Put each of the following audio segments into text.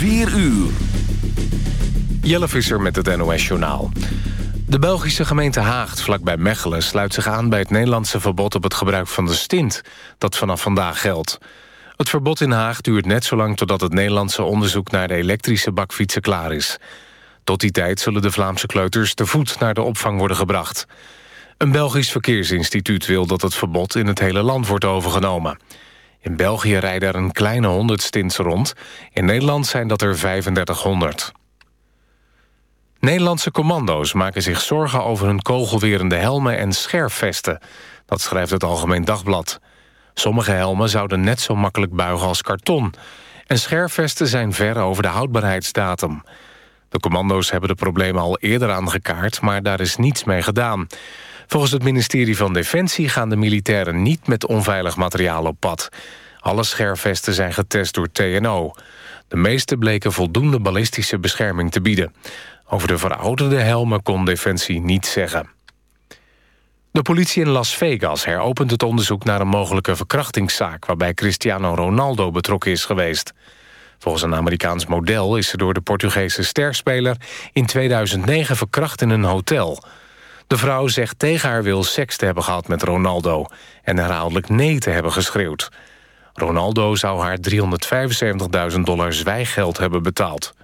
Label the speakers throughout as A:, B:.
A: 4 uur.
B: Jelle Visser met het NOS-journaal. De Belgische gemeente Haagt, vlakbij Mechelen... sluit zich aan bij het Nederlandse verbod op het gebruik van de stint... dat vanaf vandaag geldt. Het verbod in Haag duurt net zo lang... totdat het Nederlandse onderzoek naar de elektrische bakfietsen klaar is. Tot die tijd zullen de Vlaamse kleuters te voet naar de opvang worden gebracht. Een Belgisch verkeersinstituut wil dat het verbod in het hele land wordt overgenomen. In België rijden er een kleine honderd stints rond. In Nederland zijn dat er 3500. Nederlandse commando's maken zich zorgen over hun kogelwerende helmen en scherfvesten. Dat schrijft het Algemeen Dagblad. Sommige helmen zouden net zo makkelijk buigen als karton. En scherfvesten zijn ver over de houdbaarheidsdatum. De commando's hebben de problemen al eerder aangekaart, maar daar is niets mee gedaan. Volgens het ministerie van Defensie gaan de militairen niet met onveilig materiaal op pad. Alle scherfvesten zijn getest door TNO. De meeste bleken voldoende ballistische bescherming te bieden. Over de verouderde helmen kon Defensie niets zeggen. De politie in Las Vegas heropent het onderzoek naar een mogelijke verkrachtingszaak... waarbij Cristiano Ronaldo betrokken is geweest. Volgens een Amerikaans model is ze door de Portugese sterspeler... in 2009 verkracht in een hotel. De vrouw zegt tegen haar wil seks te hebben gehad met Ronaldo... en herhaaldelijk nee te hebben geschreeuwd. Ronaldo zou haar 375.000 dollar zwijggeld hebben betaald.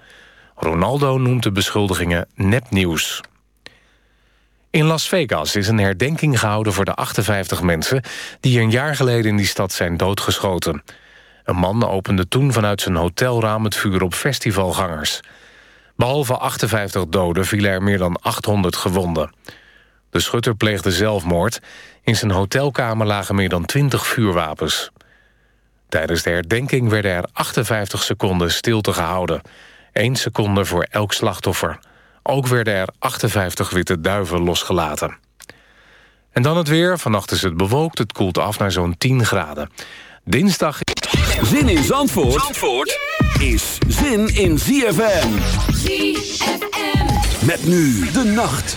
B: Ronaldo noemt de beschuldigingen nepnieuws. In Las Vegas is een herdenking gehouden voor de 58 mensen... die een jaar geleden in die stad zijn doodgeschoten. Een man opende toen vanuit zijn hotelraam het vuur op festivalgangers. Behalve 58 doden vielen er meer dan 800 gewonden. De schutter pleegde zelfmoord. In zijn hotelkamer lagen meer dan 20 vuurwapens. Tijdens de herdenking werden er 58 seconden stilte gehouden. 1 seconde voor elk slachtoffer. Ook werden er 58 witte duiven losgelaten. En dan het weer. Vannacht is het bewolkt. Het koelt af naar zo'n 10 graden. Dinsdag...
A: Zin in Zandvoort, Zandvoort is zin in ZFM. ZFM. Met nu de nacht.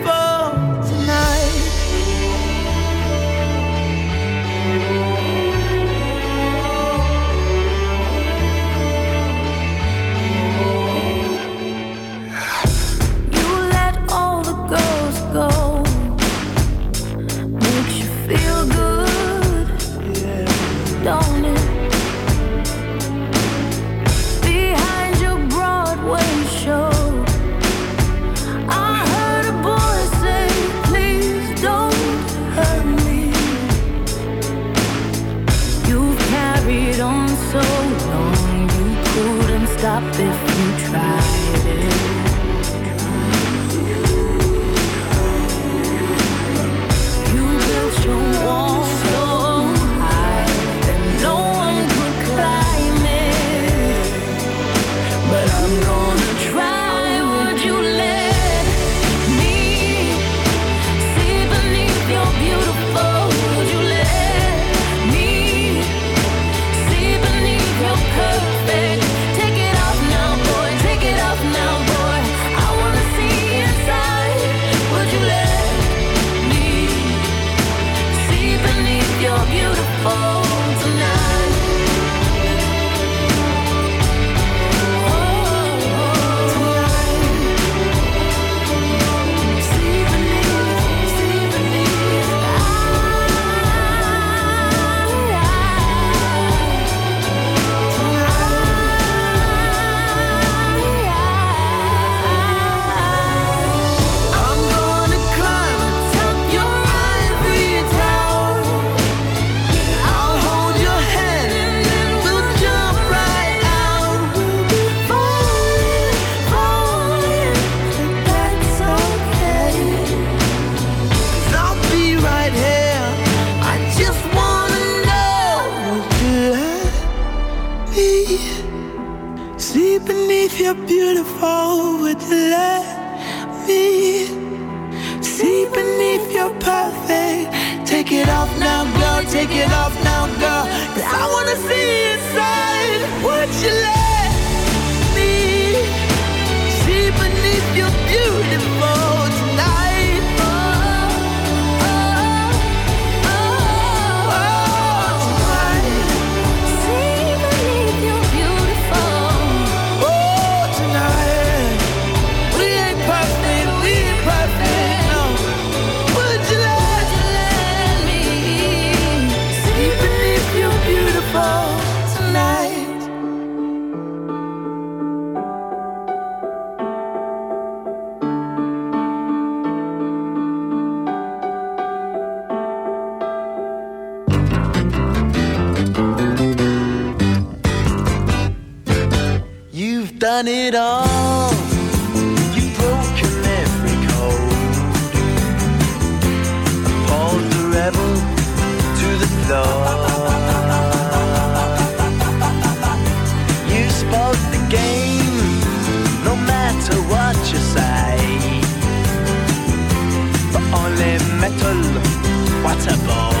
C: What a ball.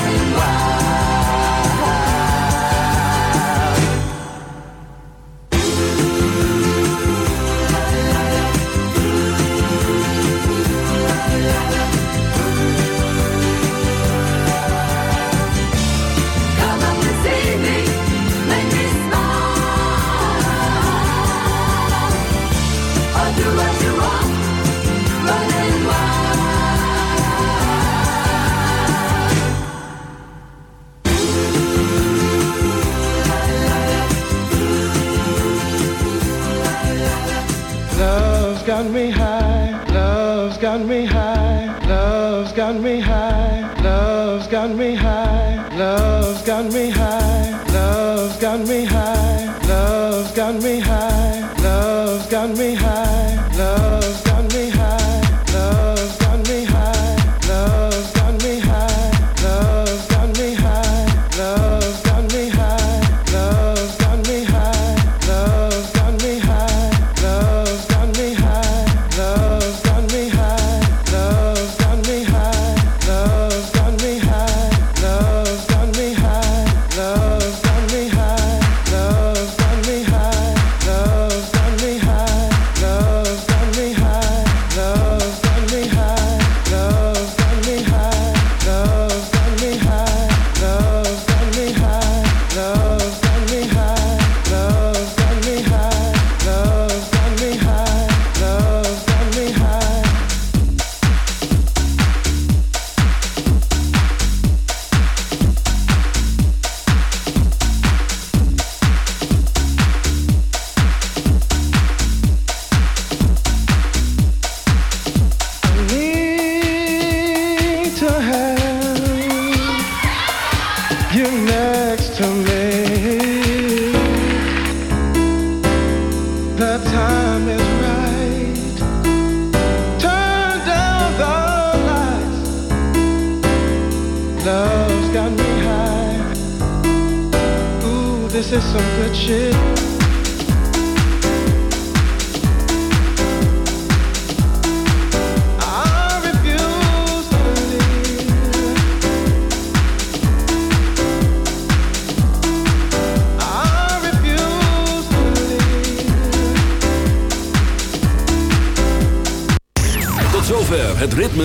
D: me me.